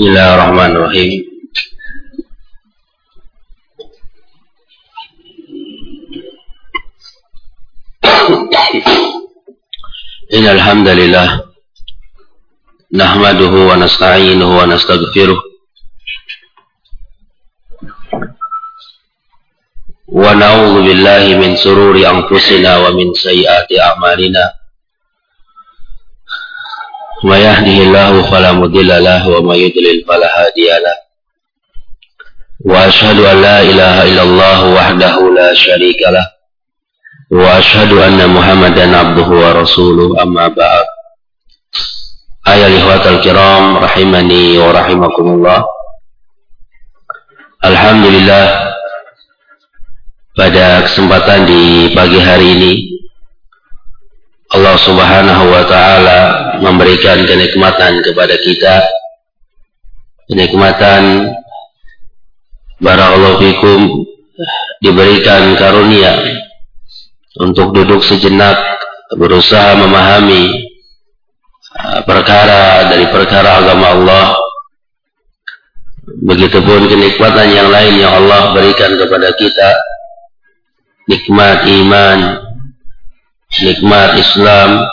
Bismillahirrahmanirrahim. إن الحمد لله نحمده ونستعينه ونستغفره ونعوذ بالله من سرور أنفسنا ومن سيئات أعمالنا ما يهده الله فلا مضل له وما يضلل فلا هادي له وأشهد أن لا إله إلا الله وحده لا شريك له وأشهد أن محمدا عبده ورسوله أما بعد أيها الإخوة الكرام رحمني ورحمكم الله الحمد لله pada kesempatan di pagi hari ini Allah Subhanahu wa taala memberikan kenikmatan kepada kita. Kenikmatan barakallahu fikum diberikan karunia untuk duduk sejenak berusaha memahami uh, perkara dari perkara agama Allah. Begitupun kenikmatan yang lain yang Allah berikan kepada kita. Nikmat iman, nikmat Islam,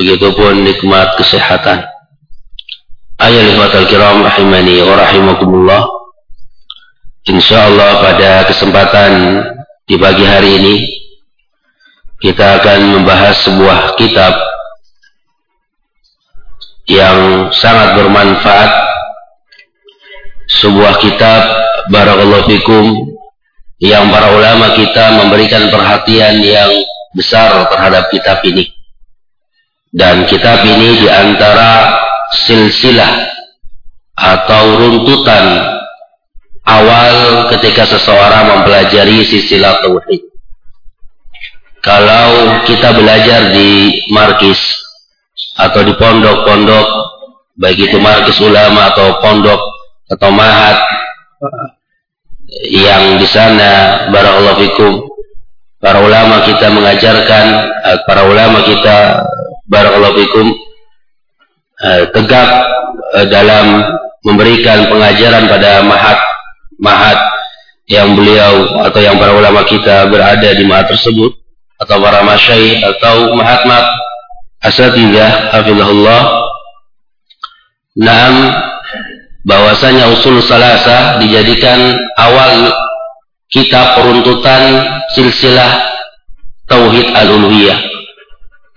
begitupun nikmat kesehatan. Ayat al kiram rahimani wa rahimakumullah. Insyaallah pada kesempatan di pagi hari ini kita akan membahas sebuah kitab yang sangat bermanfaat sebuah kitab barakallahu fikum yang para ulama kita memberikan perhatian yang besar terhadap kitab ini. Dan kitab ini di antara silsilah atau runtutan awal ketika seseorang mempelajari silsilah tauhid. Kalau kita belajar di markis atau di pondok-pondok, baik itu markis ulama atau pondok atau mahat yang di sana barakallahu fikum para ulama kita mengajarkan eh, para ulama kita barakallahu fikum eh, tegak eh, dalam memberikan pengajaran pada mahat mahat yang beliau atau yang para ulama kita berada di mahat tersebut atau para masyai atau mahat-mahat asatidah hafizahullah. Naam bahwasanya usul salasa dijadikan awal kitab peruntutan silsilah tauhid al-uluhiyah.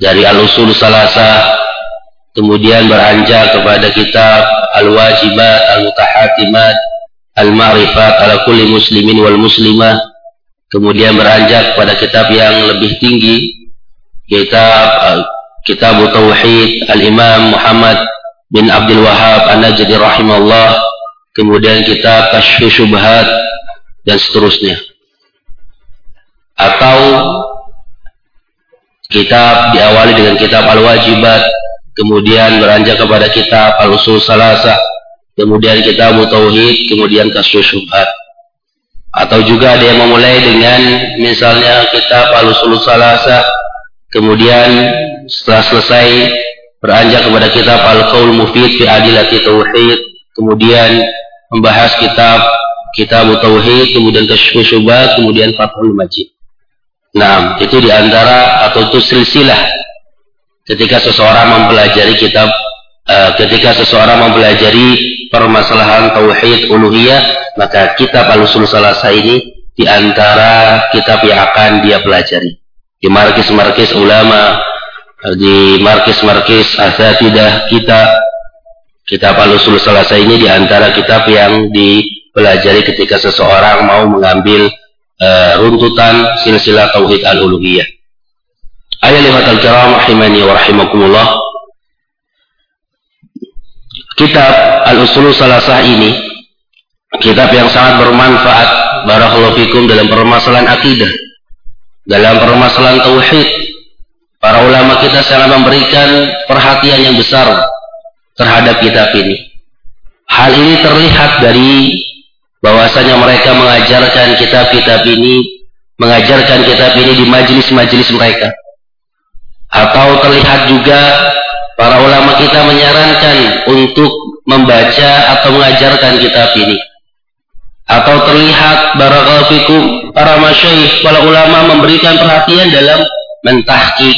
Dari al-usul salasa kemudian beranjak kepada kitab al-wajibat al-mutahatimat al-ma'rifat ala kulli muslimin wal muslimah. Kemudian beranjak pada kitab yang lebih tinggi kitab uh, kitab tauhid al-imam Muhammad bin Abdul Wahab an-Najdi rahimahullah kemudian kitab kasyfu syubhat dan seterusnya. Atau kitab diawali dengan kitab Al-Wajibat, kemudian beranjak kepada kitab Al-Usul Salasa, kemudian kitab Tauhid, kemudian Kasus Syubhat. Atau juga ada yang memulai dengan misalnya kitab Al-Usul Salasa, kemudian setelah selesai beranjak kepada kitab Al-Qaul Mufid fi Adilati Tauhid, kemudian membahas kitab kitab tauhid, kemudian kasyfus syubhat, kemudian fathul majid. Nah, itu di antara atau itu silsilah ketika seseorang mempelajari kitab uh, ketika seseorang mempelajari permasalahan tauhid uluhiyah, maka kitab al-usul salasa ini di antara kitab yang akan dia pelajari. Di markis-markis ulama, di markis-markis asatidah kita, kitab al-usul salasa ini di antara kitab yang di pelajari ketika seseorang mau mengambil uh, runtutan silsilah tauhid al-uluhiyah. Ayat lima al-kiram rahimani wa rahimakumullah. Kitab Al-Usul Salasah ini kitab yang sangat bermanfaat barakallahu fikum dalam permasalahan akidah, dalam permasalahan tauhid. Para ulama kita sangat memberikan perhatian yang besar terhadap kitab ini. Hal ini terlihat dari bahwasanya mereka mengajarkan kitab-kitab ini, mengajarkan kitab ini di majelis-majelis mereka. Atau terlihat juga para ulama kita menyarankan untuk membaca atau mengajarkan kitab ini. Atau terlihat barakallahu para masyayikh, para ulama memberikan perhatian dalam mentahqiq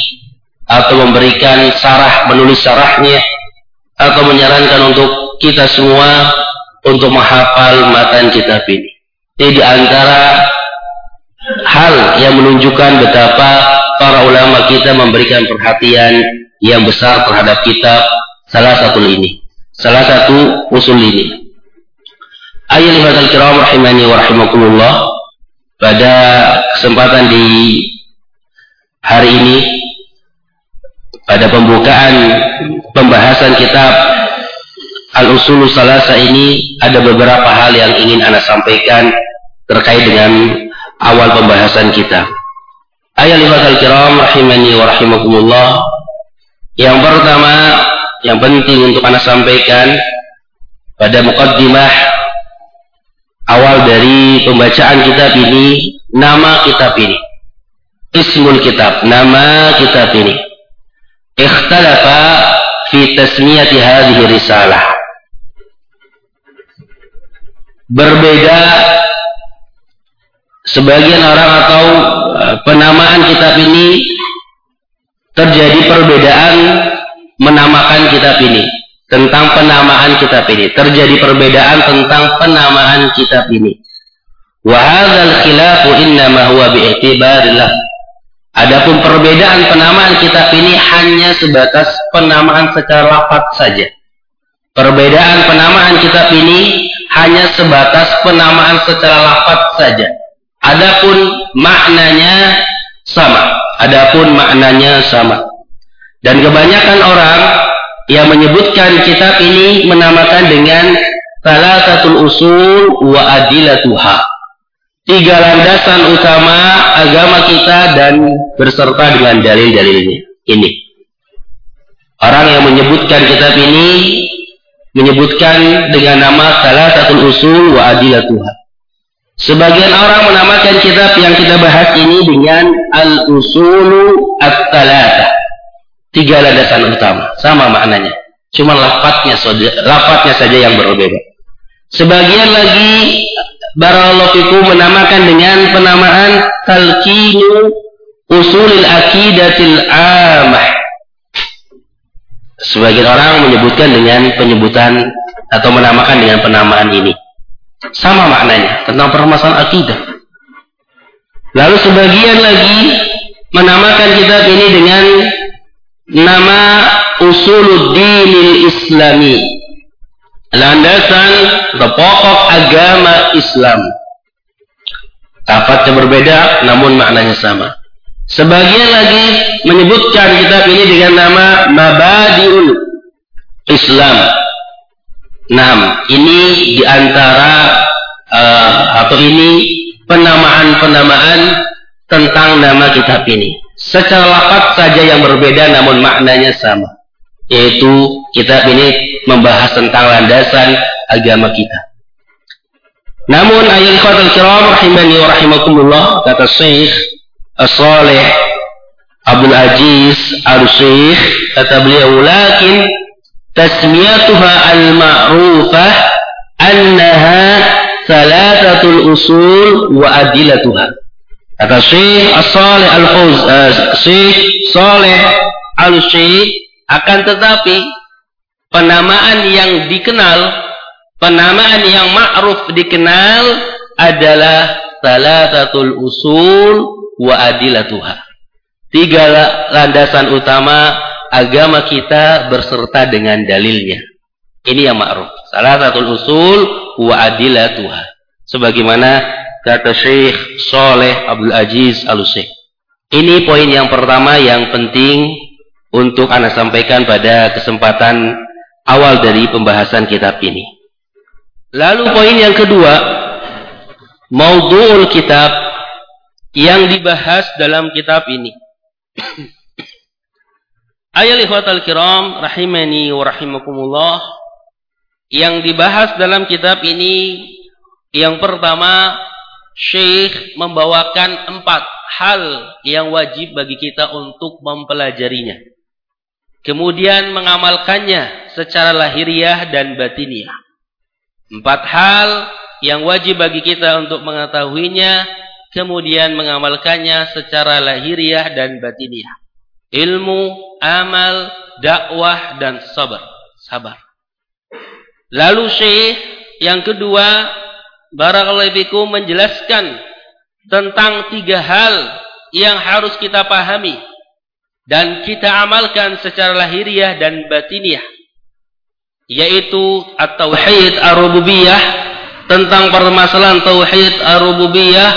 atau memberikan sarah, menulis sarahnya atau menyarankan untuk kita semua untuk menghafal matan kitab ini. Ini di antara hal yang menunjukkan betapa para ulama kita memberikan perhatian yang besar terhadap kitab salah satu ini. Salah satu usul ini. Ayat lima kiram rahimani wa rahimakumullah. Pada kesempatan di hari ini pada pembukaan pembahasan kitab Al-Usul Salasa ini ada beberapa hal yang ingin Anda sampaikan terkait dengan awal pembahasan kita. Ayat lima kiram rahimani wa rahimakumullah. Yang pertama yang penting untuk Anda sampaikan pada mukaddimah awal dari pembacaan kitab ini nama kitab ini ismul kitab nama kitab ini ikhtalafa fi tasmiyati hadhihi risalah berbeda sebagian orang atau eh, penamaan kitab ini terjadi perbedaan menamakan kitab ini tentang penamaan kitab ini. Terjadi perbedaan tentang penamaan kitab ini. Wa hadzal khilafu innama huwa bi'tibarillah. Adapun perbedaan penamaan kitab ini hanya sebatas penamaan secara lafaz saja perbedaan penamaan kitab ini hanya sebatas penamaan secara lafaz saja adapun maknanya sama adapun maknanya sama dan kebanyakan orang yang menyebutkan kitab ini menamakan dengan salah satu usul wa adilatuha. Tiga landasan utama agama kita dan berserta dengan dalil-dalilnya. Ini. Orang yang menyebutkan kitab ini menyebutkan dengan nama salah satu usul wa adilatuha. Sebagian orang menamakan kitab yang kita bahas ini dengan al-usulu at-talatah Tiga landasan utama, sama maknanya. Cuma lafadznya lafadznya saja yang berbeda. Sebagian lagi Barallahu menamakan dengan penamaan talqinu usulil akidatil amah. Sebagian orang menyebutkan dengan penyebutan atau menamakan dengan penamaan ini. Sama maknanya tentang permasalahan akidah. Lalu sebagian lagi menamakan kitab ini dengan nama usuluddinil islami landasan atau pokok agama Islam Lafaznya berbeda namun maknanya sama sebagian lagi menyebutkan kitab ini dengan nama Mabadiul Islam. Nah, ini di antara uh, atau ini penamaan-penamaan tentang nama kitab ini. Secara lafaz saja yang berbeda namun maknanya sama. Yaitu kitab ini membahas tentang landasan agama kita. Namun ayat al kiram rahimani wa rahimakumullah kata Syekh As-Salih Abdul Aziz Al-Syekh kata beliau lakin tasmiyatuha al-ma'rufah annaha salatatul usul wa adilatuha Kata Syekh As-Salih Al-Fawz, uh, Syekh Saleh Al-Syekh akan tetapi penamaan yang dikenal, penamaan yang ma'ruf dikenal adalah salatatul usul wa adilatuha. Tiga landasan utama agama kita berserta dengan dalilnya. Ini yang ma'ruf. Salatatul usul wa adilatuha. Sebagaimana kata Syekh Soleh Abdul Aziz al Ini poin yang pertama yang penting untuk Anda sampaikan pada kesempatan awal dari pembahasan kitab ini. Lalu poin yang kedua, maudhu'ul kitab yang dibahas dalam kitab ini. Ayat ikhwatal kiram rahimani wa rahimakumullah yang dibahas dalam kitab ini yang pertama Syekh membawakan empat hal yang wajib bagi kita untuk mempelajarinya. kemudian mengamalkannya secara lahiriah dan batiniah. Empat hal yang wajib bagi kita untuk mengetahuinya, kemudian mengamalkannya secara lahiriah dan batiniah. Ilmu, amal, dakwah, dan sabar. Sabar. Lalu Syekh yang kedua, Barakallahu menjelaskan tentang tiga hal yang harus kita pahami dan kita amalkan secara lahiriah dan batiniah yaitu at-tauhid ar-rububiyah tentang permasalahan tauhid ar-rububiyah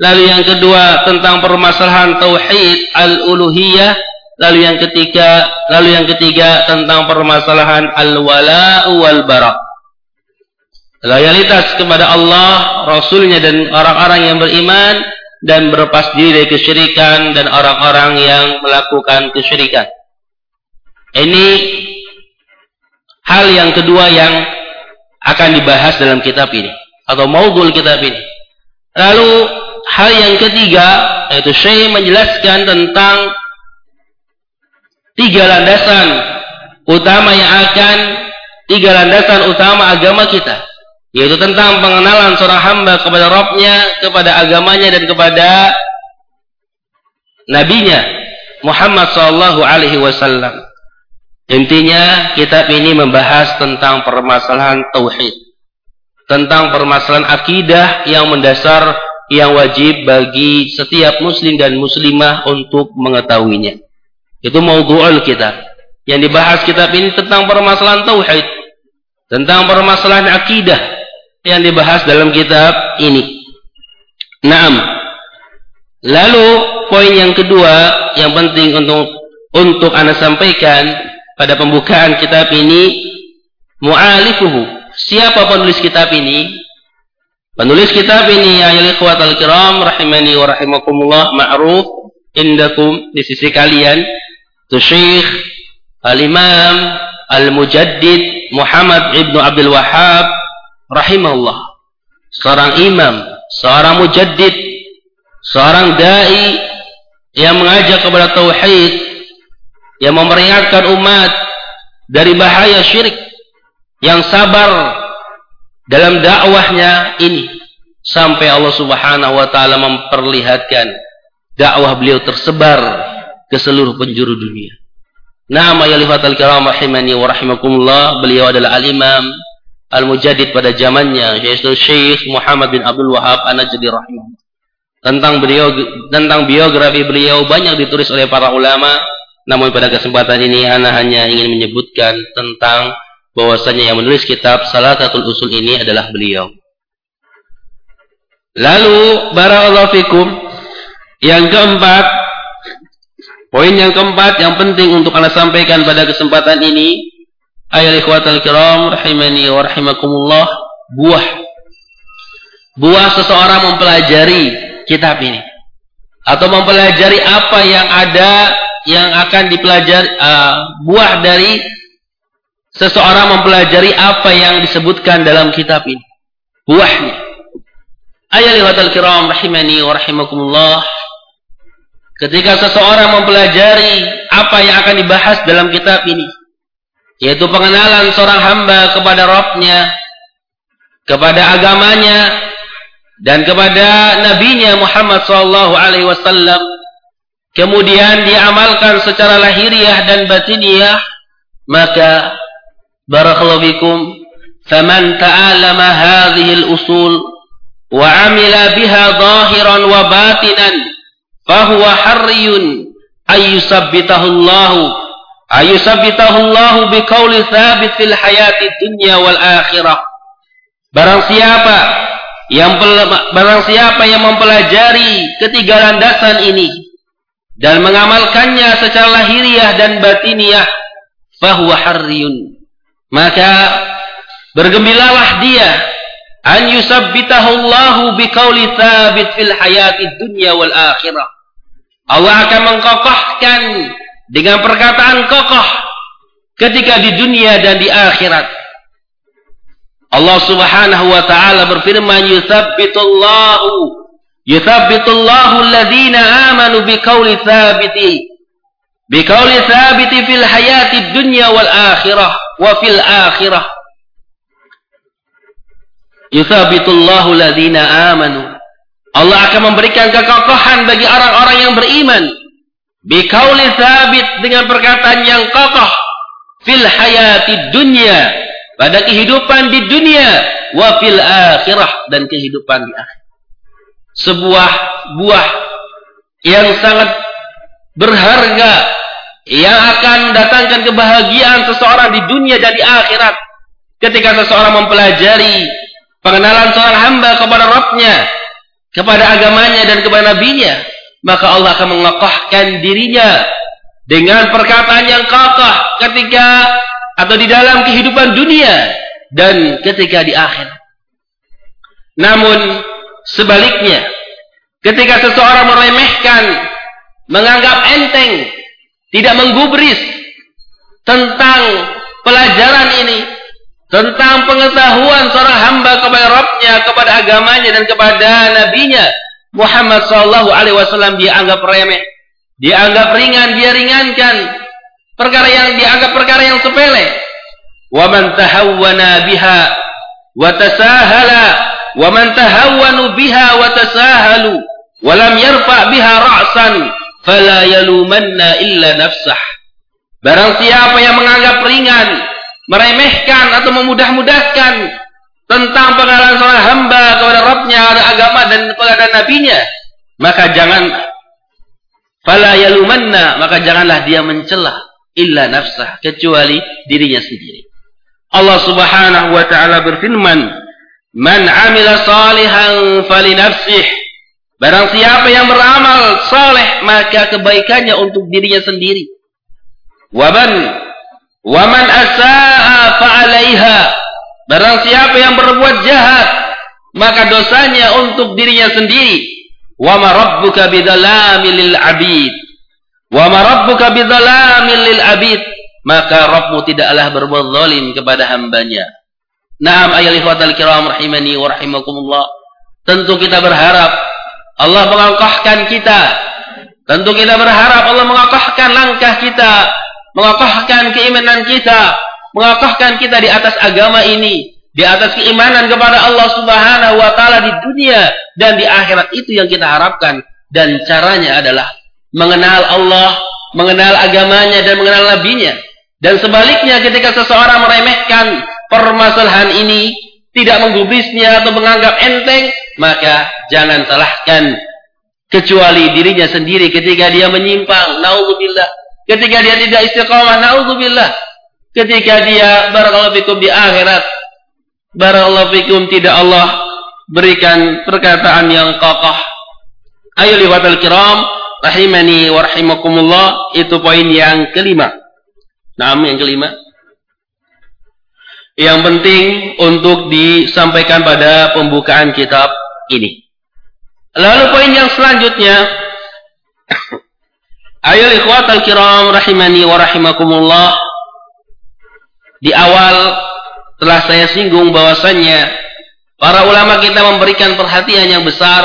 lalu yang kedua tentang permasalahan tauhid al-uluhiyah lalu yang ketiga lalu yang ketiga tentang permasalahan al-wala wal bara loyalitas kepada Allah, Rasulnya dan orang-orang yang beriman dan berlepas diri dari kesyirikan dan orang-orang yang melakukan kesyirikan. Ini hal yang kedua yang akan dibahas dalam kitab ini atau maudul kitab ini. Lalu hal yang ketiga yaitu Syekh menjelaskan tentang tiga landasan utama yang akan tiga landasan utama agama kita yaitu tentang pengenalan seorang hamba kepada Rabbnya, kepada agamanya dan kepada nabinya Muhammad sallallahu alaihi wasallam. Intinya kitab ini membahas tentang permasalahan tauhid. Tentang permasalahan akidah yang mendasar yang wajib bagi setiap muslim dan muslimah untuk mengetahuinya. Itu maudhu'ul kitab. Yang dibahas kitab ini tentang permasalahan tauhid, tentang permasalahan akidah, yang dibahas dalam kitab ini. Naam. Lalu poin yang kedua yang penting untuk untuk anda sampaikan pada pembukaan kitab ini mu'alifuhu. Siapa penulis kitab ini? Penulis kitab ini ya ikhwat al-kiram rahimani wa rahimakumullah ma'ruf indakum di sisi kalian Syekh Al-Imam Al-Mujaddid Muhammad Ibnu Abdul Wahhab rahimahullah. Seorang imam, seorang mujaddid, seorang dai yang mengajak kepada tauhid, yang memperingatkan umat dari bahaya syirik, yang sabar dalam dakwahnya ini sampai Allah Subhanahu wa taala memperlihatkan dakwah beliau tersebar ke seluruh penjuru dunia. Nama ya lifatal kiram rahimani wa rahimakumullah, beliau adalah al-imam Al-Mujaddid pada zamannya yaitu Syekh Muhammad bin Abdul Wahab An-Najdi rahimahullah. Tentang beliau tentang biografi beliau banyak ditulis oleh para ulama, namun pada kesempatan ini ana hanya ingin menyebutkan tentang bahwasanya yang menulis kitab Salatatul Usul ini adalah beliau. Lalu barakallahu fikum yang keempat poin yang keempat yang penting untuk anda sampaikan pada kesempatan ini Ayol ikhwatal kiram rahimani wa rahimakumullah buah buah seseorang mempelajari kitab ini atau mempelajari apa yang ada yang akan dipelajari uh, buah dari seseorang mempelajari apa yang disebutkan dalam kitab ini buahnya ayat ikhwatal kiram rahimani wa rahimakumullah ketika seseorang mempelajari apa yang akan dibahas dalam kitab ini yaitu pengenalan seorang hamba kepada Rabbnya, kepada agamanya, dan kepada nabinya Muhammad sallallahu alaihi wasallam. Kemudian diamalkan secara lahiriah dan batiniah, maka barakallahu faman ta'alama hadhihi al-usul wa 'amila biha zahiran wa batinan harriyun Allahu biqauli tsabit fil hayati dunya wal. Barang siapa yang barang siapa yang mempelajari ketiga landasan ini dan mengamalkannya secara lahiriah dan batiniah, fahuwa harriyun. Maka bergembiralah dia an yusabbitahu Allahu biqauli tsabit fil hayati dunya wal akhirah. Allah akan mengkokohkan dengan perkataan kokoh ketika di dunia dan di akhirat. Allah Subhanahu wa taala berfirman yuthabbitullahu yuthabbitullahu alladhina amanu biqauli tsabiti Biqauli thabiti fil hayati dunya wal akhirah wa fil akhirah. Yuthabitullahu ladhina amanu. Allah akan memberikan kekokohan bagi orang-orang yang beriman. Biqauli thabit dengan perkataan yang kokoh fil hayati dunya pada kehidupan di dunia wa fil akhirah dan kehidupan di akhir. Sebuah buah yang sangat berharga yang akan datangkan kebahagiaan seseorang di dunia dan di akhirat ketika seseorang mempelajari pengenalan seorang hamba kepada Rabbnya kepada agamanya dan kepada nabinya maka Allah akan mengokohkan dirinya dengan perkataan yang kokoh ketika atau di dalam kehidupan dunia dan ketika di akhir. Namun sebaliknya, ketika seseorang meremehkan, menganggap enteng, tidak menggubris tentang pelajaran ini, tentang pengetahuan seorang hamba kepada Rabbnya, kepada agamanya dan kepada nabinya, Muhammad sallallahu alaihi wasallam dia anggap remeh, dianggap ringan, dia ringankan, perkara yang dianggap perkara yang sepele. Wa man tahawwana biha wa tasahala wa man tahawwanu biha wa tasahalu wa lam yarfa biha ra'san fala yalumanna illa nafsah barang siapa yang menganggap ringan meremehkan atau memudah-mudahkan tentang pengalaman seorang hamba kepada Rabbnya, agama dan kepada nabinya, maka jangan fala yalumanna, maka janganlah dia mencela illa nafsah kecuali dirinya sendiri. Allah Subhanahu wa taala berfirman, "Man 'amila salihan falinafsih." Barang siapa yang beramal saleh maka kebaikannya untuk dirinya sendiri. Waman waman asaa fa'alaiha. Barang siapa yang berbuat jahat maka dosanya untuk dirinya sendiri. Wa ma rabbuka bidzalamil 'abid. Wa ma rabbuka bidzalamin lil abid, maka Rabbmu tidaklah berbuat zalim kepada hambanya. Naam ayol ikhwatal kiram rahimani wa rahimakumullah. Tentu kita berharap Allah mengokohkan kita. Tentu kita berharap Allah mengokohkan langkah kita, mengokohkan keimanan kita, mengokohkan kita di atas agama ini, di atas keimanan kepada Allah Subhanahu wa taala di dunia dan di akhirat itu yang kita harapkan dan caranya adalah mengenal Allah, mengenal agamanya dan mengenal nabinya. Dan sebaliknya ketika seseorang meremehkan permasalahan ini, tidak menggubrisnya atau menganggap enteng, maka jangan salahkan kecuali dirinya sendiri ketika dia menyimpang, naudzubillah. Ketika dia tidak istiqamah, naudzubillah. Ketika dia barakallahu fikum di akhirat, barakallahu fikum tidak Allah berikan perkataan yang kokoh. Ayo liwatal kiram, rahimani wa rahimakumullah itu poin yang kelima. Nah, yang kelima. Yang penting untuk disampaikan pada pembukaan kitab ini. Lalu poin yang selanjutnya. Ayo ikhwat al-kiram rahimani wa rahimakumullah. Di awal telah saya singgung bahwasannya para ulama kita memberikan perhatian yang besar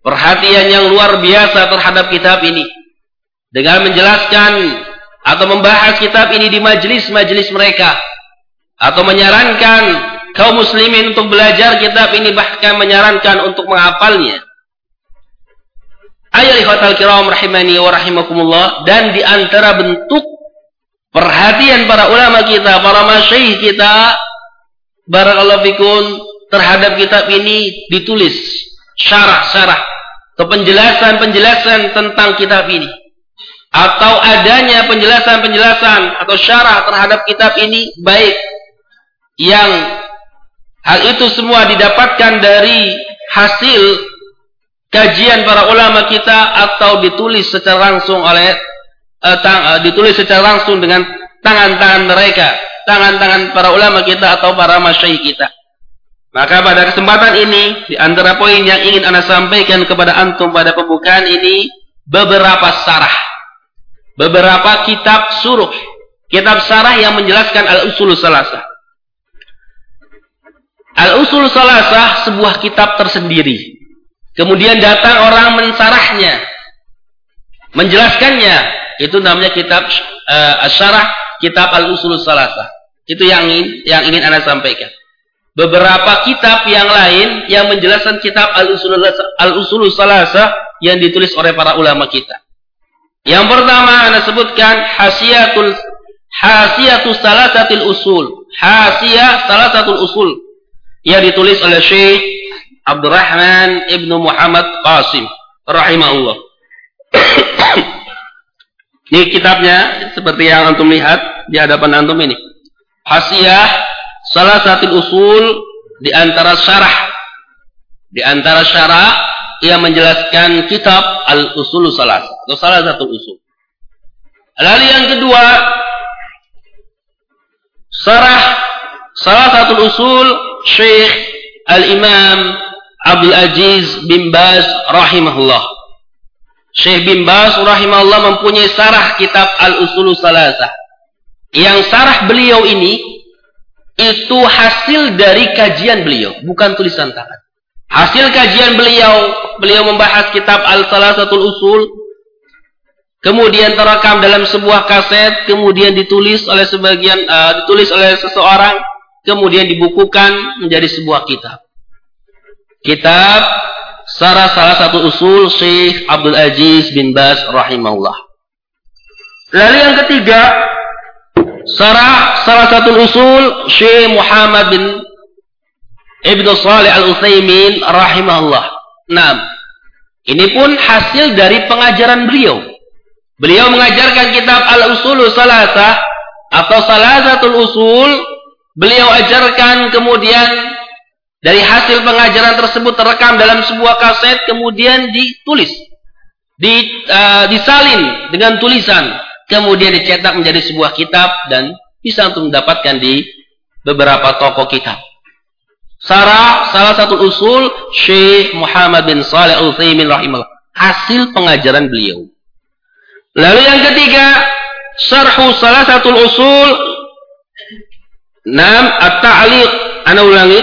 perhatian yang luar biasa terhadap kitab ini. Dengan menjelaskan atau membahas kitab ini di majelis-majelis mereka atau menyarankan kaum muslimin untuk belajar kitab ini bahkan menyarankan untuk menghafalnya. Ayat ikhwatal kiram rahimani wa rahimakumullah dan di antara bentuk perhatian para ulama kita, para masyaih kita barakallahu fikun terhadap kitab ini ditulis syarah-syarah atau penjelasan-penjelasan tentang kitab ini atau adanya penjelasan-penjelasan atau syarah terhadap kitab ini baik yang hal itu semua didapatkan dari hasil kajian para ulama kita atau ditulis secara langsung oleh uh, tang, uh, ditulis secara langsung dengan tangan-tangan mereka, tangan-tangan para ulama kita atau para masyayikh kita. Maka pada kesempatan ini, di antara poin yang ingin Anda sampaikan kepada Antum pada pembukaan ini, beberapa sarah. Beberapa kitab suruh. Kitab sarah yang menjelaskan Al-Usul Salasah. Al-Usul Salasah sebuah kitab tersendiri. Kemudian datang orang mensarahnya. Menjelaskannya. Itu namanya kitab uh, Asyarah Kitab Al-Usul Salasah. Itu yang ingin, yang ingin Anda sampaikan. Beberapa kitab yang lain yang menjelaskan kitab Al-Usul Al-Usul Salasah yang ditulis oleh para ulama kita. Yang pertama Anda sebutkan Hasiyatul Hasiyatus Salasatil Usul. Hasiyah Salasatul Usul yang ditulis oleh Syekh Abdurrahman Ibnu Muhammad Qasim rahimahullah. ini kitabnya seperti yang antum lihat di hadapan antum ini. Hasiyah salah satu usul di antara syarah di antara syarah yang menjelaskan kitab Al-Usul Salah atau salah satu usul. Lalu yang kedua syarah salah satu usul Syekh Al-Imam Abdul Aziz bin Baz rahimahullah. Syekh bin Baz rahimahullah mempunyai sarah kitab Al-Usulu Salasah. Yang sarah beliau ini itu hasil dari kajian beliau, bukan tulisan tangan. Hasil kajian beliau, beliau membahas kitab Al-Salasatul Usul, kemudian terekam dalam sebuah kaset, kemudian ditulis oleh sebagian uh, ditulis oleh seseorang, kemudian dibukukan menjadi sebuah kitab. Kitab Sarah salah satu usul Syekh Abdul Aziz bin Bas rahimahullah. Lalu yang ketiga, Sarah salah satu usul Syekh Muhammad bin Ibn Salih Al-Utsaimin rahimahullah. Nah, ini pun hasil dari pengajaran beliau. Beliau mengajarkan kitab Al-Usul Salasah atau Salasatul Usul. Beliau ajarkan kemudian dari hasil pengajaran tersebut terekam dalam sebuah kaset kemudian ditulis, di, uh, disalin dengan tulisan, kemudian dicetak menjadi sebuah kitab dan bisa untuk mendapatkan di beberapa toko kitab. Sarah salah satu usul Syekh Muhammad bin Saleh Al-Utsaimin rahimahullah. Hasil pengajaran beliau. Lalu yang ketiga, syarhu salah satu usul Nam at-ta'liq. Ana ulangi.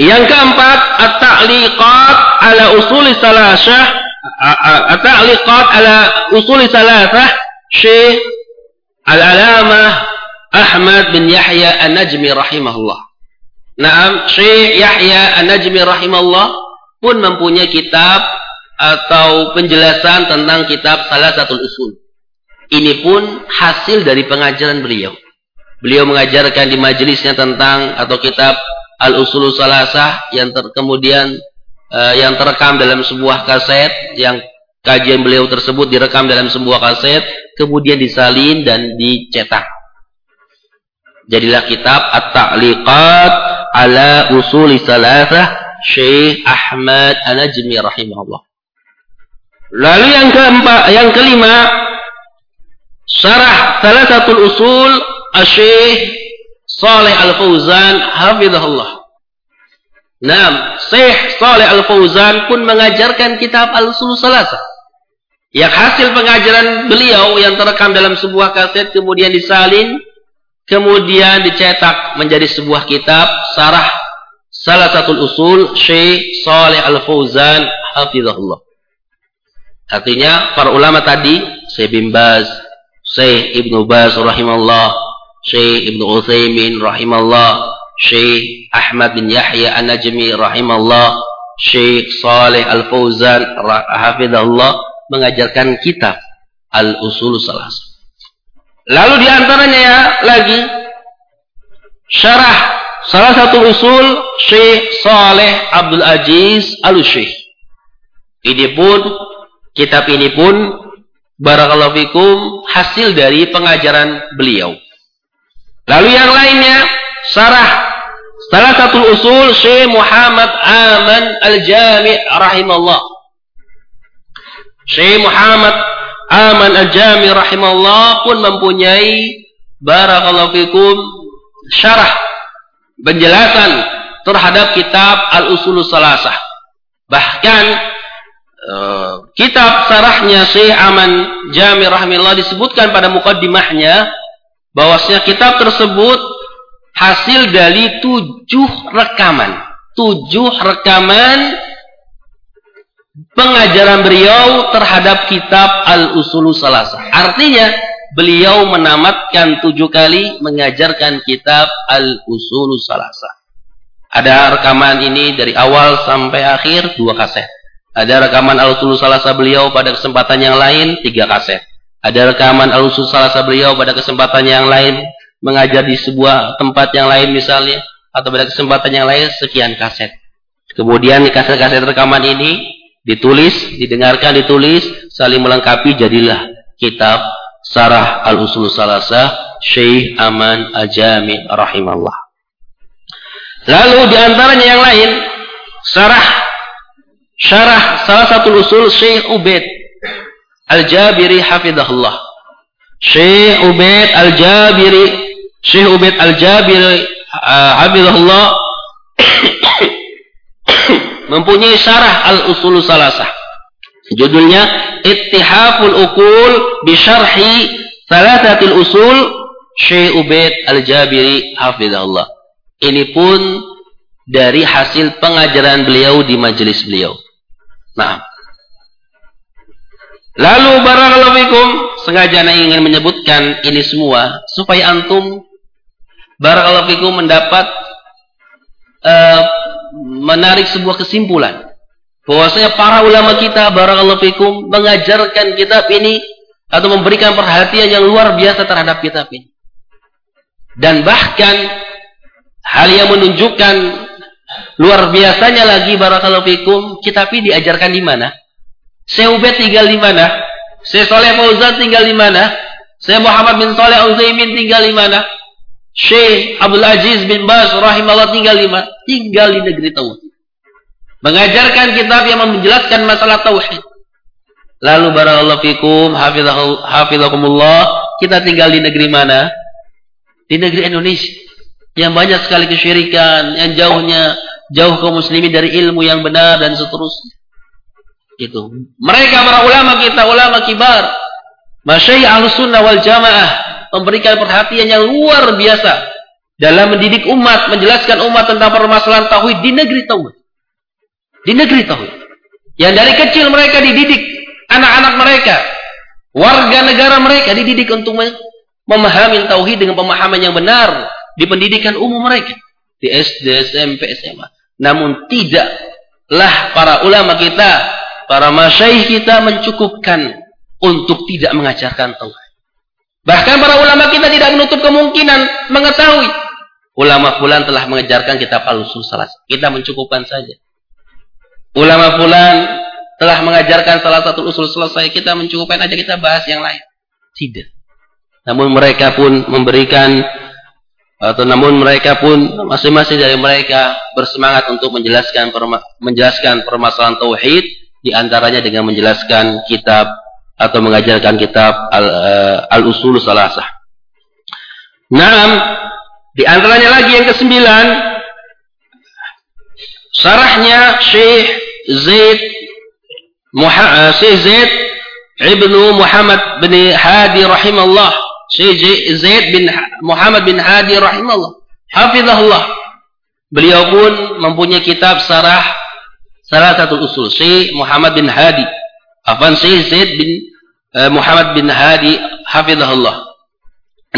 Yang keempat, at-ta'liqat ala usul salasah at-ta'liqat ala usul salasah Syekh Al-Alamah Ahmad bin Yahya An-Najmi rahimahullah. Naam, Syekh Yahya An-Najmi rahimahullah pun mempunyai kitab atau penjelasan tentang kitab salah satu usul. Ini pun hasil dari pengajaran beliau. Beliau mengajarkan di majelisnya tentang atau kitab Al-Usul Salasah yang ter, kemudian uh, yang terekam dalam sebuah kaset yang kajian beliau tersebut direkam dalam sebuah kaset kemudian disalin dan dicetak. Jadilah kitab At-Ta'liqat ala Usul Salasah Syekh Ahmad An-Najmi rahimahullah. Lalu yang keempat, yang kelima, syarah salah satu usul Syekh Saleh Al-Fauzan hafizahullah. Nah, Syekh Saleh Al-Fauzan pun mengajarkan kitab Al-Usul Salasa. Yang hasil pengajaran beliau yang terekam dalam sebuah kaset kemudian disalin, kemudian dicetak menjadi sebuah kitab sarah salah satu usul Syekh Saleh Al-Fauzan hafizahullah. Artinya para ulama tadi, Syekh bin Baz, Syekh Ibnu Baz rahimahullah, Syekh Ibnu Utsaimin rahimallah, Syekh Ahmad bin Yahya An-Najmi rahimallah, Syekh Saleh Al-Fauzan hafizahullah mengajarkan kitab Al-Usul Salas. Lalu di antaranya ya lagi syarah salah satu usul Syekh Saleh Abdul Aziz Al-Syekh. Ini pun kitab ini pun barakallahu fikum hasil dari pengajaran beliau. Lalu yang lainnya sarah salah satu usul Syekh Muhammad Aman Al-Jami' rahimallah. Syekh Muhammad Aman Al-Jami' rahimallah pun mempunyai barakallahu fikum syarah penjelasan terhadap kitab Al-Usul Salasah. Bahkan uh, kitab sarahnya Syekh Aman Jami rahimahullah disebutkan pada mukaddimahnya bahwasanya kitab tersebut hasil dari tujuh rekaman. Tujuh rekaman pengajaran beliau terhadap kitab Al-Usulu Salasa. Artinya, beliau menamatkan tujuh kali mengajarkan kitab Al-Usulu Salasa. Ada rekaman ini dari awal sampai akhir dua kaset. Ada rekaman Al-Usulu Salasa beliau pada kesempatan yang lain tiga kaset. Ada rekaman Al-Usulu Salasa beliau pada kesempatan yang lain mengajar di sebuah tempat yang lain misalnya atau pada kesempatan yang lain sekian kaset. Kemudian di kaset-kaset rekaman ini ditulis, didengarkan, ditulis, saling melengkapi jadilah kitab Sarah Al-Usul Salasa Syekh Aman Ajami rahimallah. Lalu di antaranya yang lain Sarah Syarah salah satu usul Syekh Ubaid Al-Jabiri hafizahullah. Syekh Ubaid Al-Jabiri Syekh Ubaid Al-Jabiri uh, hafizahullah mempunyai syarah al-usul salasah. Judulnya Ittihaful Ukul bi Syarhi Thalathatil Usul Syekh Ubaid Al-Jabiri hafizahullah. Ini pun dari hasil pengajaran beliau di majelis beliau. Nah, Lalu barakallahu sengaja saya ingin menyebutkan ini semua supaya antum barakallahu mendapat uh, menarik sebuah kesimpulan bahwasanya para ulama kita barakallahu mengajarkan kitab ini atau memberikan perhatian yang luar biasa terhadap kitab ini. Dan bahkan hal yang menunjukkan luar biasanya lagi barakallahu kitab ini diajarkan di mana? Syekh Ubed tinggal di mana? Syekh Saleh Fauzan tinggal di mana? Syekh Muhammad bin Saleh Al-Utsaimin tinggal di mana? Syekh Abdul Aziz bin Bas rahimahullah tinggal di mana? Tinggal di negeri tauhid. Mengajarkan kitab yang menjelaskan masalah tauhid. Lalu barakallahu fikum hafizakumullah, kita tinggal di negeri mana? Di negeri Indonesia. Yang banyak sekali kesyirikan, yang jauhnya jauh kaum muslimin dari ilmu yang benar dan seterusnya. Itu. Mereka para ulama kita, ulama kibar, masyayikh al-sunnah wal jamaah memberikan perhatian yang luar biasa dalam mendidik umat, menjelaskan umat tentang permasalahan tauhid di negeri tauhid. Di negeri tauhid. Yang dari kecil mereka dididik, anak-anak mereka, warga negara mereka dididik untuk memahami tauhid dengan pemahaman yang benar di pendidikan umum mereka di SD, SMP, SMA. Namun tidaklah para ulama kita, para masyayikh kita mencukupkan untuk tidak mengajarkan tauhid. Bahkan para ulama kita tidak menutup kemungkinan mengetahui. Ulama fulan telah mengejarkan kitab al-usul salah. Kita mencukupkan saja. Ulama fulan telah mengajarkan salah satu usul selesai. Kita mencukupkan aja kita bahas yang lain. Tidak. Namun mereka pun memberikan atau namun mereka pun masing-masing dari mereka bersemangat untuk menjelaskan menjelaskan permasalahan tauhid di antaranya dengan menjelaskan kitab atau mengajarkan kitab eh, Al-Usul Al Salasah. Naam, di antaranya lagi yang kesembilan, sarahnya Syekh Zaid Muhammad, eh, Syekh Zaid Ibnu Muhammad bin Hadi rahimahullah. Syekh Zaid bin Muhammad bin Hadi rahimahullah. Hafizahullah. Beliau pun mempunyai kitab sarah salah satu usul Syekh Muhammad bin Hadi. Afan Syekh Zaid bin Eh, Muhammad bin Hadi hafizahullah.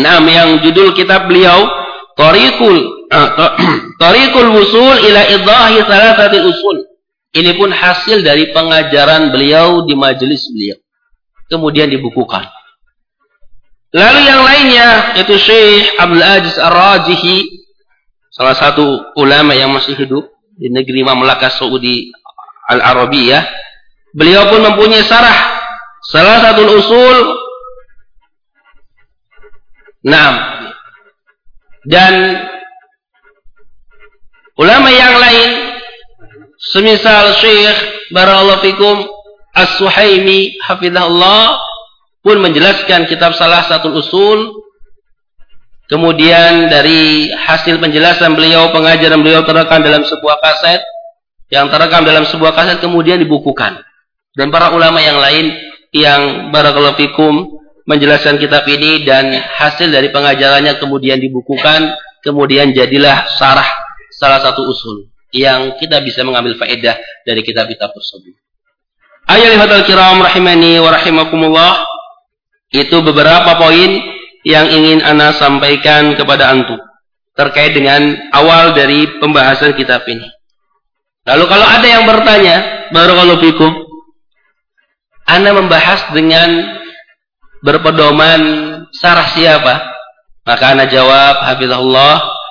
Nah, yang judul kitab beliau Tariqul uh, Tariqul Wusul ila Idahi Salasati Usul. Ini pun hasil dari pengajaran beliau di majelis beliau. Kemudian dibukukan. Lalu yang lainnya itu Syekh Abdul Aziz Ar-Rajihi salah satu ulama yang masih hidup di negeri Mamlakah Saudi Al-Arabiyah. Beliau pun mempunyai sarah Salah satu usul. Nah, dan ulama yang lain semisal Syekh Barakallahu Fikum As-Suhaimi Hafizahullah pun menjelaskan kitab salah satu usul. Kemudian dari hasil penjelasan beliau pengajaran beliau terekam dalam sebuah kaset yang terekam dalam sebuah kaset kemudian dibukukan dan para ulama yang lain yang barakallahu fikum menjelaskan kitab ini dan hasil dari pengajarannya kemudian dibukukan kemudian jadilah sarah salah satu usul yang kita bisa mengambil faedah dari kitab-kitab tersebut. Ayat kiram rahimani wa rahimakumullah itu beberapa poin yang ingin ana sampaikan kepada antum terkait dengan awal dari pembahasan kitab ini. Lalu kalau ada yang bertanya, barakallahu fikum, ana membahas dengan berpedoman sarah siapa? Maka ana jawab, hafizahullah,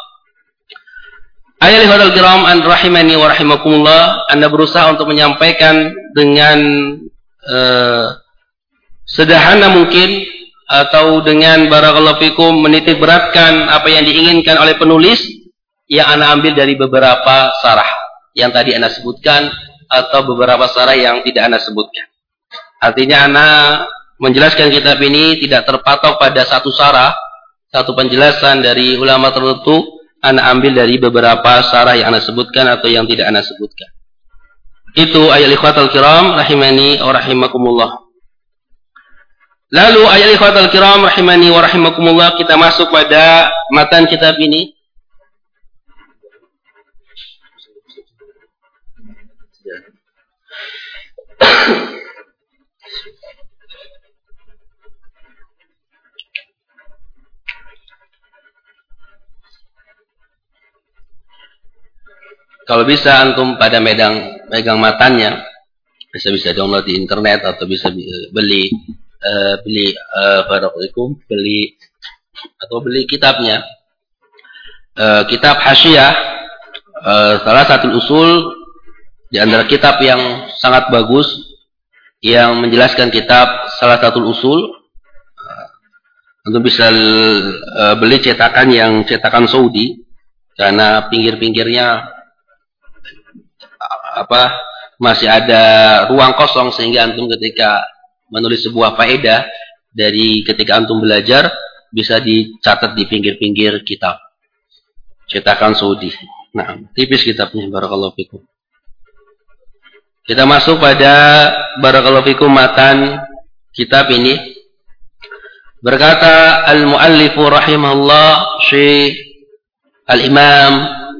Ayat al kiram an rahimani wa rahimakumullah, Anda berusaha untuk menyampaikan dengan uh, sederhana mungkin atau dengan barakallahu fikum menitik beratkan apa yang diinginkan oleh penulis yang Anda ambil dari beberapa sarah yang tadi Anda sebutkan atau beberapa sarah yang tidak Anda sebutkan. Artinya Anda menjelaskan kitab ini tidak terpatok pada satu sarah, satu penjelasan dari ulama tertentu, Anda ambil dari beberapa sarah yang Anda sebutkan atau yang tidak Anda sebutkan. Itu ayat ikhwatal kiram rahimani wa rahimakumullah. Lalu ayat ikhwatal kiram rahimani wa rahimakumullah kita masuk pada matan kitab ini. Kalau bisa antum pada megang megang matanya, bisa bisa download di internet atau bisa beli uh, beli uh, beli atau beli kitabnya. Uh, kitab Hasyiah uh, salah satu usul di antara kitab yang sangat bagus yang menjelaskan kitab salah satu usul untuk bisa beli cetakan yang cetakan Saudi karena pinggir-pinggirnya apa masih ada ruang kosong sehingga antum ketika menulis sebuah faedah dari ketika antum belajar bisa dicatat di pinggir-pinggir kitab. Cetakan Saudi. Nah, tipis kitabnya barakallahu fikum. Kita masuk pada barakallahu fikum matan kitab ini. Berkata al-muallifu rahimahullah Syekh Al-Imam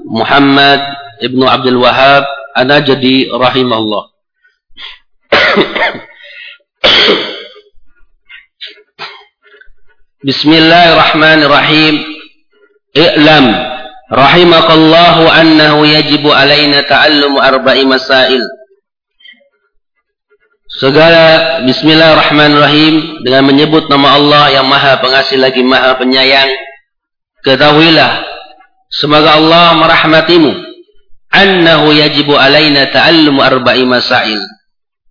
Muhammad Ibnu Abdul Wahab ana jadi rahimahullah. Bismillahirrahmanirrahim. I'lam rahimakallahu annahu yajibu alaina ta'allumu arba'i masail. Segala bismillahirrahmanirrahim dengan menyebut nama Allah yang Maha Pengasih lagi Maha Penyayang. Ketahuilah semoga Allah merahmatimu annahu yajibu alaina ta'allum arba'i masail.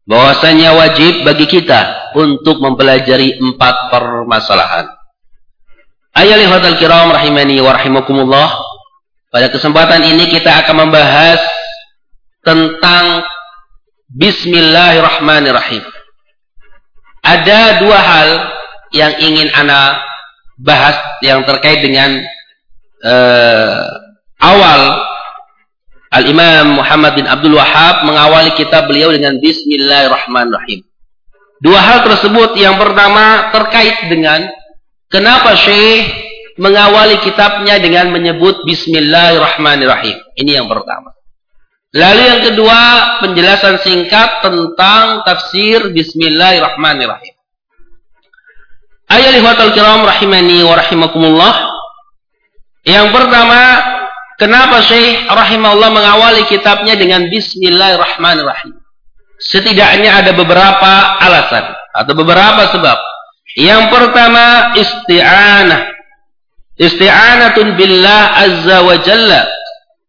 Bahwasanya wajib bagi kita untuk mempelajari empat permasalahan. Ayat al kiram rahimani wa rahimakumullah. Pada kesempatan ini kita akan membahas tentang Bismillahirrahmanirrahim. Ada dua hal yang ingin ana bahas yang terkait dengan uh, awal Al-Imam Muhammad bin Abdul Wahab mengawali kitab beliau dengan Bismillahirrahmanirrahim. Dua hal tersebut yang pertama terkait dengan kenapa Syekh mengawali kitabnya dengan menyebut Bismillahirrahmanirrahim. Ini yang pertama. Lalu yang kedua penjelasan singkat tentang tafsir Bismillahirrahmanirrahim. Ayat kiram rahimani wa. Yang pertama Kenapa Syekh rahimahullah mengawali kitabnya dengan Bismillahirrahmanirrahim? Setidaknya ada beberapa alasan atau beberapa sebab. Yang pertama isti'anah. Isti'anatun billah azza wa jalla.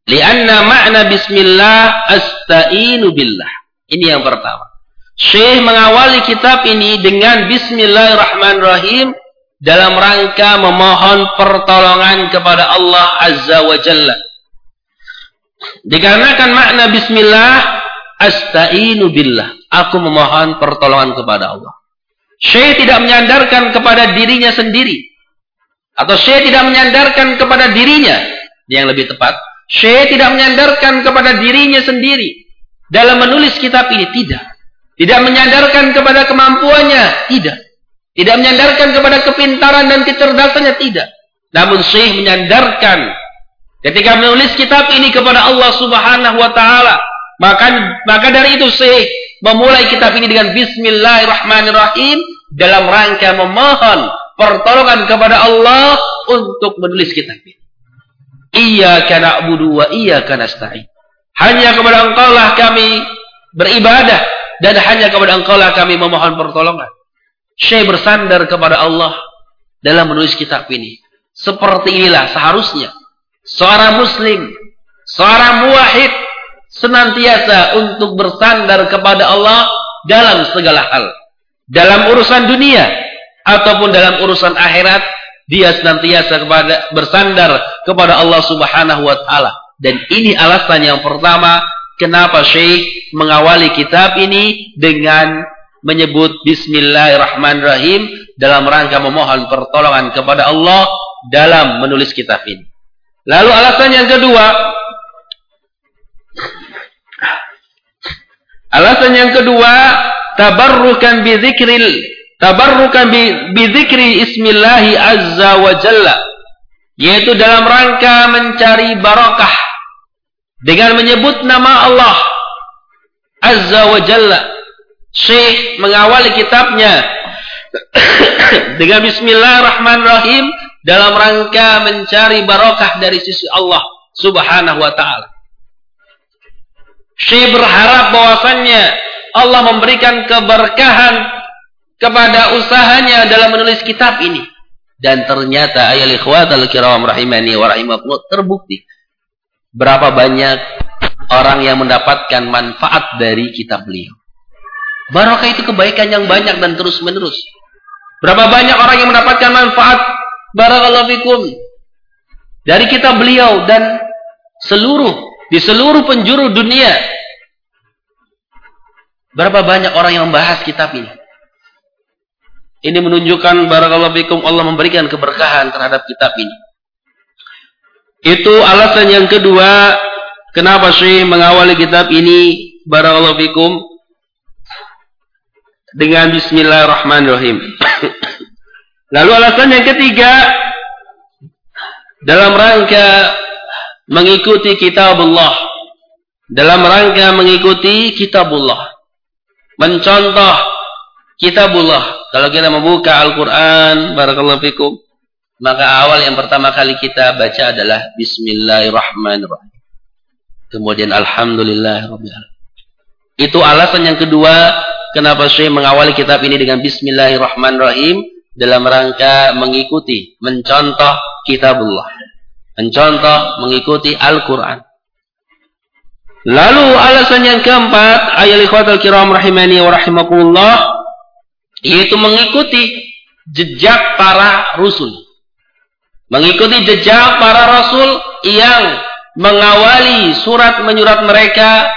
Lianna makna bismillah asta'inu billah. Ini yang pertama. Syekh mengawali kitab ini dengan Bismillahirrahmanirrahim dalam rangka memohon pertolongan kepada Allah Azza wa Jalla. Dikarenakan makna bismillah asta'inu billah. Aku memohon pertolongan kepada Allah. Syekh tidak menyandarkan kepada dirinya sendiri. Atau Syekh tidak menyandarkan kepada dirinya. Yang lebih tepat. Syekh tidak menyandarkan kepada dirinya sendiri. Dalam menulis kitab ini. Tidak. Tidak menyandarkan kepada kemampuannya. Tidak. Tidak menyandarkan kepada kepintaran dan kecerdasannya tidak. Namun Syekh menyandarkan ketika menulis kitab ini kepada Allah Subhanahu wa taala. Maka maka dari itu Syekh memulai kitab ini dengan Bismillahirrahmanirrahim dalam rangka memohon pertolongan kepada Allah untuk menulis kitab ini. Iyyaka na'budu wa iyyaka nasta'in. Hanya kepada Engkau lah kami beribadah dan hanya kepada Engkau lah kami memohon pertolongan. Syekh bersandar kepada Allah dalam menulis kitab ini. Seperti inilah seharusnya seorang muslim, seorang muwahhid senantiasa untuk bersandar kepada Allah dalam segala hal. Dalam urusan dunia ataupun dalam urusan akhirat dia senantiasa kepada bersandar kepada Allah Subhanahu wa taala. Dan ini alasan yang pertama kenapa Syekh mengawali kitab ini dengan menyebut bismillahirrahmanirrahim dalam rangka memohon pertolongan kepada Allah dalam menulis kitab ini. Lalu alasan yang kedua. Alasan yang kedua tabarrukan bi dzikril tabarrukan bi dzikri ismillahi azza wa jalla. Yaitu dalam rangka mencari barakah dengan menyebut nama Allah azza wa jalla. Syekh mengawali kitabnya. Dengan bismillahirrahmanirrahim dalam rangka mencari barakah dari sisi Allah subhanahu wa ta'ala Syekh berharap bahwasannya Allah memberikan keberkahan kepada usahanya dalam menulis kitab ini. Dan ternyata ayat ikhwatal kiram rahimani wa rahimakumullah terbukti. Berapa banyak orang yang mendapatkan manfaat dari kitab beliau. Barokah itu kebaikan yang banyak dan terus menerus. Berapa banyak orang yang mendapatkan manfaat barakallahu fikum dari kitab beliau dan seluruh di seluruh penjuru dunia. Berapa banyak orang yang membahas kitab ini. Ini menunjukkan barakallahu fikum Allah memberikan keberkahan terhadap kitab ini. Itu alasan yang kedua kenapa Syekh mengawali kitab ini barakallahu fikum dengan bismillahirrahmanirrahim. Lalu alasan yang ketiga dalam rangka mengikuti kitabullah. Dalam rangka mengikuti kitabullah. Mencontoh kitabullah kalau kita membuka Al-Quran, Barakallahu Fikum, maka awal yang pertama kali kita baca adalah Bismillahirrahmanirrahim. Kemudian Alhamdulillah. Itu alasan yang kedua, kenapa Syekh mengawali kitab ini dengan Bismillahirrahmanirrahim dalam rangka mengikuti, mencontoh kitabullah. Mencontoh, mengikuti Al-Quran. Lalu alasan yang keempat, ayat ikhwatal kiram rahimani wa rahimakumullah, yaitu mengikuti jejak para rasul. Mengikuti jejak para rasul yang mengawali surat menyurat mereka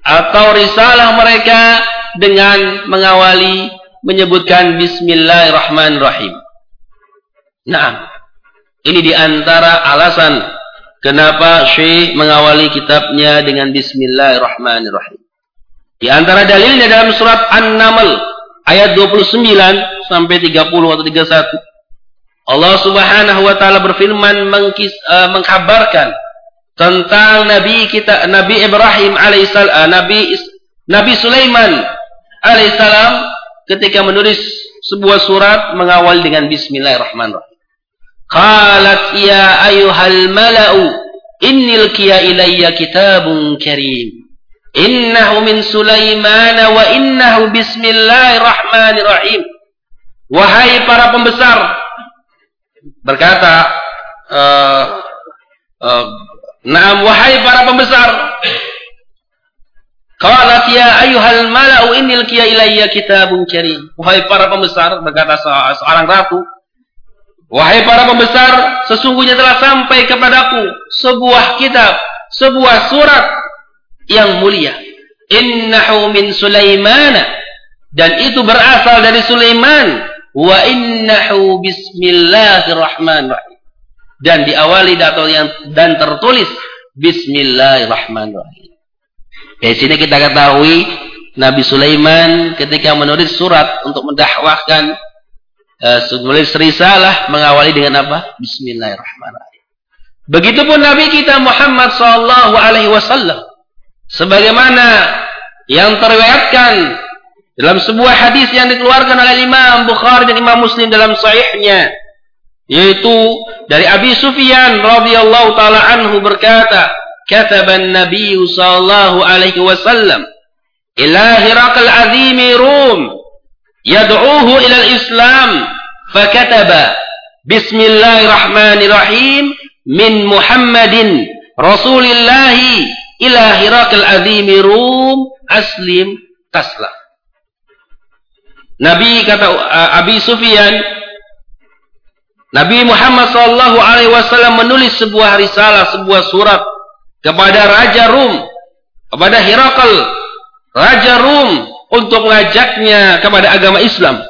atau risalah mereka dengan mengawali menyebutkan bismillahirrahmanirrahim. Nah, ini di antara alasan kenapa Syekh mengawali kitabnya dengan bismillahirrahmanirrahim. Di antara dalilnya dalam surat An-Naml ayat 29 sampai 30 atau 31 Allah Subhanahu wa taala berfirman mengkis, uh, mengkabarkan tentang nabi kita Nabi Ibrahim alaihissalam uh, Nabi Nabi Sulaiman alaihissalam ketika menulis sebuah surat mengawal dengan bismillahirrahmanirrahim qalat ya ayyuhal mala'u innil kiya ilayya kitabun karim Innahu min Sulaiman wa innahu bismillahirrahmanirrahim. Wahai para pembesar, berkata, uh, uh, Naam wahai para pembesar. Qalat ya ayyuhal mala'u innil kiya ilayya kitabun karim. Wahai para pembesar, berkata seorang ratu, Wahai para pembesar, sesungguhnya telah sampai kepadaku sebuah kitab, sebuah surat yang mulia. Innahu min Sulaiman dan itu berasal dari Sulaiman wa innahu bismillahirrahmanirrahim dan diawali atau yang dan tertulis bismillahirrahmanirrahim. Dari sini kita ketahui Nabi Sulaiman ketika menulis surat untuk mendakwahkan uh, menulis risalah mengawali dengan apa? Bismillahirrahmanirrahim. Begitupun Nabi kita Muhammad sallallahu alaihi wasallam Sebagaimana yang terwetkan dalam sebuah hadis yang dikeluarkan oleh Imam Bukhari dan Imam Muslim dalam sahihnya yaitu dari Abi Sufyan radhiyallahu taala anhu berkata kataba an-nabiy sallallahu alaihi wasallam ila Hiraqal azim Rum yad'uuhu ila al-Islam fakataba Bismillahirrahmanirrahim min Muhammadin Rasulillah ila Hiraqal azim Rum aslim taslam Nabi kata uh, Abi Sufyan Nabi Muhammad sallallahu alaihi wasallam menulis sebuah risalah, sebuah surat kepada Raja Rum, kepada Hirakal, Raja Rum untuk mengajaknya kepada agama Islam.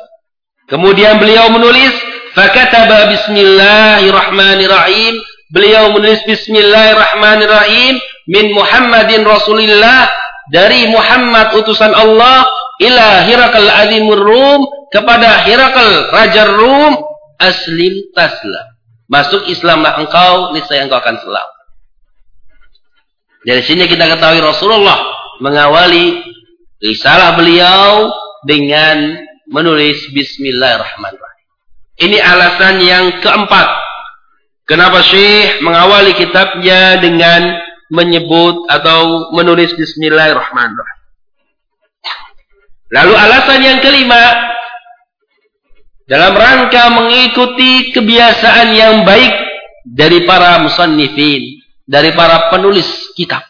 Kemudian beliau menulis, "Fakataba bismillahirrahmanirrahim." Beliau menulis bismillahirrahmanirrahim min Muhammadin Rasulillah dari Muhammad utusan Allah ila Hirakal azimur Rum kepada Hirakal raja Rum aslim taslam. Masuk Islamlah engkau niscaya engkau akan selamat. Dari sini kita ketahui Rasulullah mengawali risalah beliau dengan menulis Bismillahirrahmanirrahim. Ini alasan yang keempat. Kenapa Syekh mengawali kitabnya dengan menyebut atau menulis Bismillahirrahmanirrahim. Lalu alasan yang kelima, dalam rangka mengikuti kebiasaan yang baik dari para musannifin, dari para penulis kitab.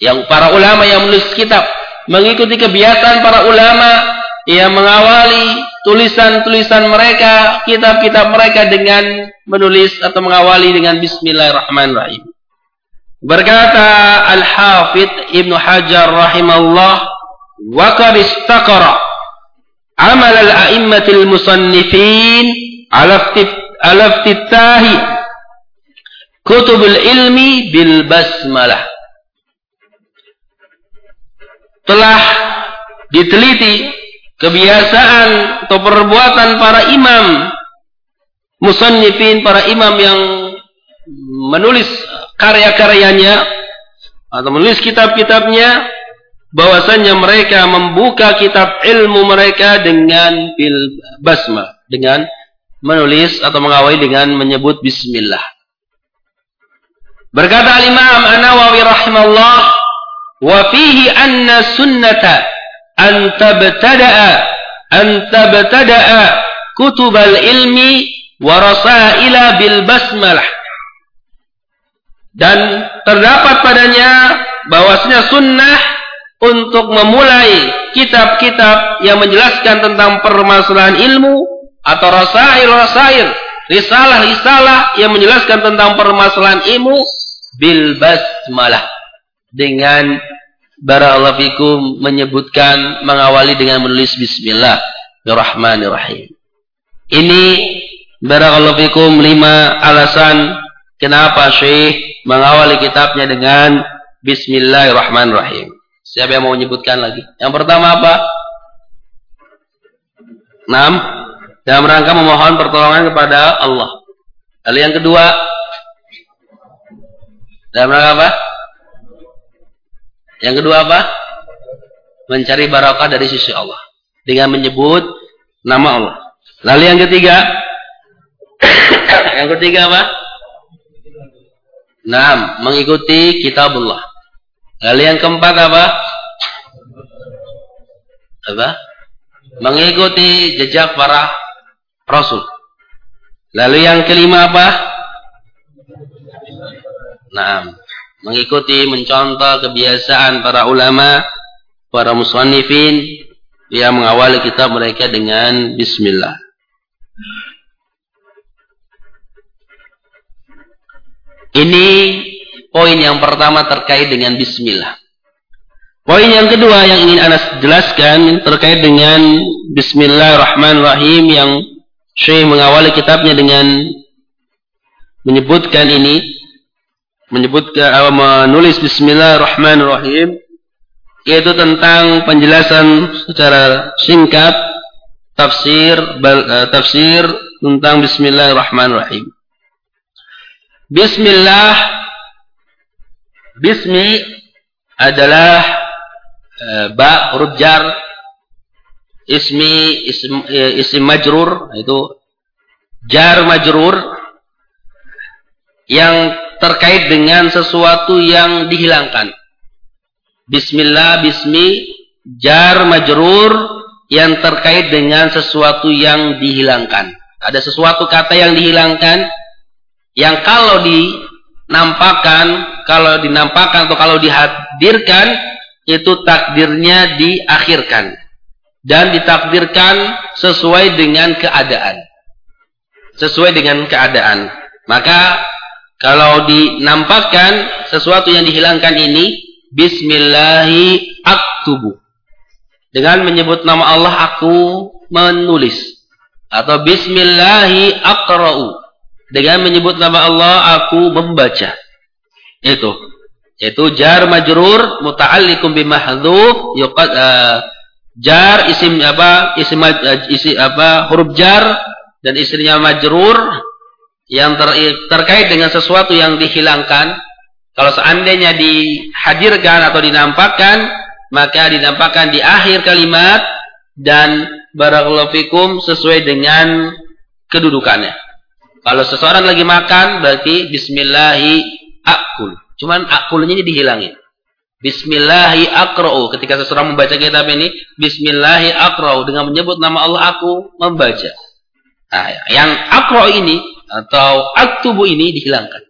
Yang para ulama yang menulis kitab mengikuti kebiasaan para ulama yang mengawali tulisan-tulisan mereka, kitab-kitab mereka dengan menulis atau mengawali dengan bismillahirrahmanirrahim. Berkata Al-Hafidh Ibn Hajar rahimahullah wa qad istaqara amal al-a'immatil musannifin ala Kutubul ilmi bil basmalah. Telah diteliti kebiasaan atau perbuatan para imam musannifin para imam yang menulis karya-karyanya atau menulis kitab-kitabnya bahwasanya mereka membuka kitab ilmu mereka dengan bil basma dengan menulis atau mengawali dengan menyebut bismillah Berkata Al-Imam An-Nawawi rahimahullah wa fihi anna sunnata an tabtada'a an tabtada'a kutub al-ilmi wa rasaila bil basmalah. Dan terdapat padanya bahwasanya sunnah untuk memulai kitab-kitab yang menjelaskan tentang permasalahan ilmu atau rasail-rasail, risalah-risalah yang menjelaskan tentang permasalahan ilmu bil basmalah dengan barakallahu fikum menyebutkan mengawali dengan menulis bismillahirrahmanirrahim. Ini barakallahu fikum lima alasan kenapa Syekh mengawali kitabnya dengan bismillahirrahmanirrahim. Siapa yang mau menyebutkan lagi? Yang pertama apa? Enam. Dalam rangka memohon pertolongan kepada Allah. Lalu yang kedua. Dalam rangka apa? Yang kedua apa? Mencari barakah dari sisi Allah. Dengan menyebut nama Allah. Lalu yang ketiga. yang ketiga apa? Enam. Mengikuti kitabullah. Lalu yang keempat apa? Apa? Mengikuti jejak para rasul. Lalu yang kelima apa? Nah, mengikuti mencontoh kebiasaan para ulama, para musannifin yang mengawali kitab mereka dengan bismillah. Ini Poin yang pertama terkait dengan bismillah. Poin yang kedua yang ingin Anas jelaskan terkait dengan bismillahirrahmanirrahim yang Syekh mengawali kitabnya dengan menyebutkan ini menyebutkan uh, menulis bismillahirrahmanirrahim yaitu tentang penjelasan secara singkat tafsir uh, tafsir tentang bismillahirrahmanirrahim. Bismillah Bismi adalah uh, ba huruf jar ismi ism, uh, isim majrur itu jar majrur yang terkait dengan sesuatu yang dihilangkan. Bismillah bismi jar majrur yang terkait dengan sesuatu yang dihilangkan. Ada sesuatu kata yang dihilangkan yang kalau dinampakkan, kalau dinampakkan atau kalau dihadirkan itu takdirnya diakhirkan dan ditakdirkan sesuai dengan keadaan. Sesuai dengan keadaan. Maka kalau dinampakkan sesuatu yang dihilangkan ini bismillahi aktubu. Dengan menyebut nama Allah aku menulis atau bismillahi aqra'u. Dengan menyebut nama Allah aku membaca. Itu. Itu jar majrur muta'alliqun bimahdhuf yuqad uh, jar isim apa isim uh, isi apa huruf jar dan istrinya majrur yang ter, terkait dengan sesuatu yang dihilangkan kalau seandainya dihadirkan atau dinampakkan maka dinampakkan di akhir kalimat dan barakallahu fikum sesuai dengan kedudukannya kalau seseorang lagi makan berarti bismillahi akul cuman akulnya ini dihilangin Bismillahi akra'u. Ketika seseorang membaca kitab ini, Bismillahi akra'u. Dengan menyebut nama Allah aku membaca. Nah, yang akra'u ini atau aktubu ini dihilangkan.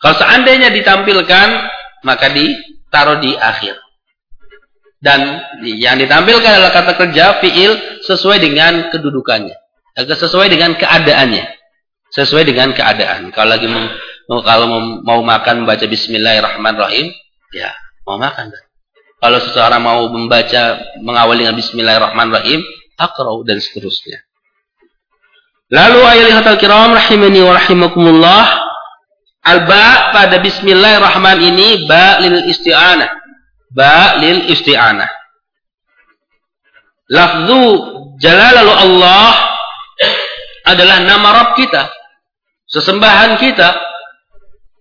Kalau seandainya ditampilkan, maka ditaruh di akhir. Dan yang ditampilkan adalah kata kerja fiil sesuai dengan kedudukannya. Sesuai dengan keadaannya. Sesuai dengan keadaan. Kalau lagi mau, kalau mau makan membaca bismillahirrahmanirrahim, ya mau makan kan. Kalau seseorang mau membaca mengawali dengan bismillahirrahmanirrahim, akrau dan seterusnya. Lalu ayat al kiram rahimani wa rahimakumullah. Al-ba pada bismillahirrahman ini ba lil isti'anah. Ba lil isti'anah. Lafzu jalalalu Allah adalah nama Rabb kita. Sesembahan kita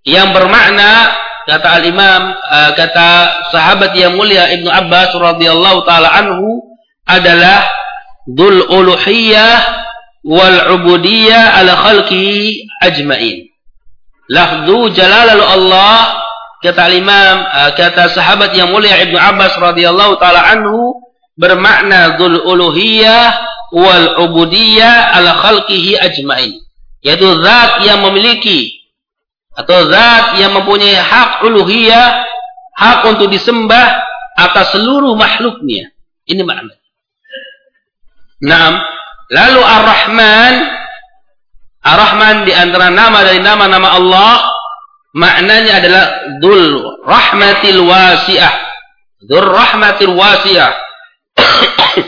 yang bermakna kata al-Imam uh, kata sahabat yang mulia Ibnu Abbas radhiyallahu taala anhu adalah dzul uluhiyah wal ubudiyah ala khalqi ajmain. Lafzu jalalalu Allah kata Imam uh, kata sahabat yang mulia Ibnu Abbas radhiyallahu taala anhu bermakna dzul uluhiyah wal ubudiyah ala khalqihi ajmain. Yaitu zat yang memiliki atau zat yang mempunyai hak uluhiyah, hak untuk disembah atas seluruh makhluknya. Ini makna. Naam. Lalu Ar-Rahman Ar-Rahman di antara nama dari nama-nama Allah maknanya adalah Dzul Rahmatil Wasi'ah. Dzul Rahmatil Wasi'ah.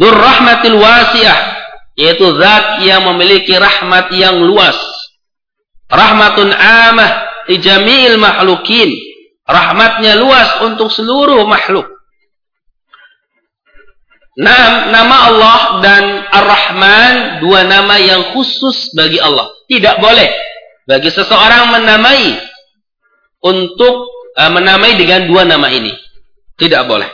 Dzul Rahmatil Wasi'ah yaitu zat yang memiliki rahmat yang luas. Rahmatun amah di jami'il makhlukin. Rahmatnya luas untuk seluruh makhluk. Nah, nama Allah dan Ar-Rahman dua nama yang khusus bagi Allah. Tidak boleh bagi seseorang menamai untuk uh, menamai dengan dua nama ini. Tidak boleh.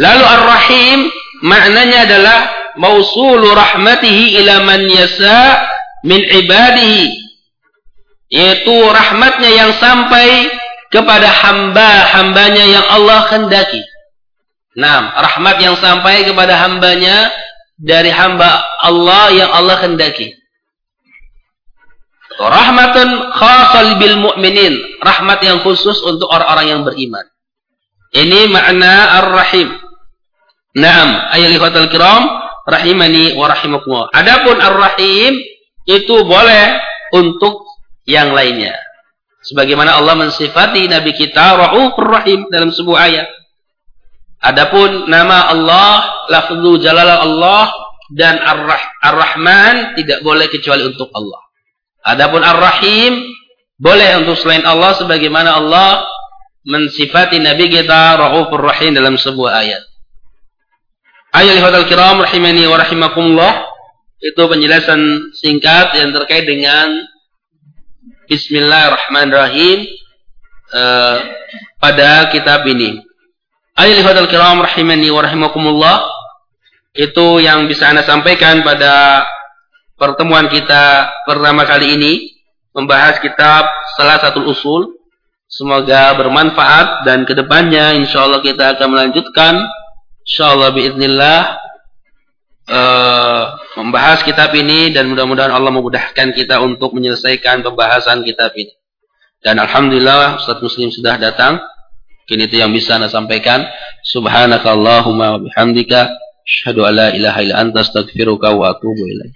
Lalu Ar-Rahim maknanya adalah mausulu rahmatihi ila man yasa min ibadihi. Yaitu rahmatnya yang sampai kepada hamba-hambanya yang Allah kendaki. Nah, rahmat yang sampai kepada hambanya dari hamba Allah yang Allah hendaki. Rahmatun khasal bil mu'minin. Rahmat yang khusus untuk orang-orang yang beriman. Ini makna ar-rahim. Naam, ayat al kiram, rahimani wa rahimakumullah. Adapun ar-rahim itu boleh untuk yang lainnya. Sebagaimana Allah mensifati Nabi kita Ra'ufur Rahim dalam sebuah ayat. Adapun nama Allah, lafzu jalala Allah dan Ar-Rahman tidak boleh kecuali untuk Allah. Adapun Ar-Rahim boleh untuk selain Allah sebagaimana Allah mensifati Nabi kita Raufur Rahim dalam sebuah ayat. Ayat al kiram rahimani wa rahimakumullah itu penjelasan singkat yang terkait dengan Bismillahirrahmanirrahim uh, pada kitab ini. Ayyuhal kiram rahimani wa rahimakumullah. Itu yang bisa Anda sampaikan pada pertemuan kita pertama kali ini membahas kitab salah satu usul. Semoga bermanfaat dan ke depannya insya Allah kita akan melanjutkan insya Allah biiznillah uh, membahas kitab ini dan mudah-mudahan Allah memudahkan kita untuk menyelesaikan pembahasan kitab ini. Dan alhamdulillah Ustaz Muslim sudah datang. Mungkin itu yang bisa Anda sampaikan. Subhanakallahumma wa bihamdika asyhadu an la ilaha illa anta astaghfiruka wa atubu ilaik.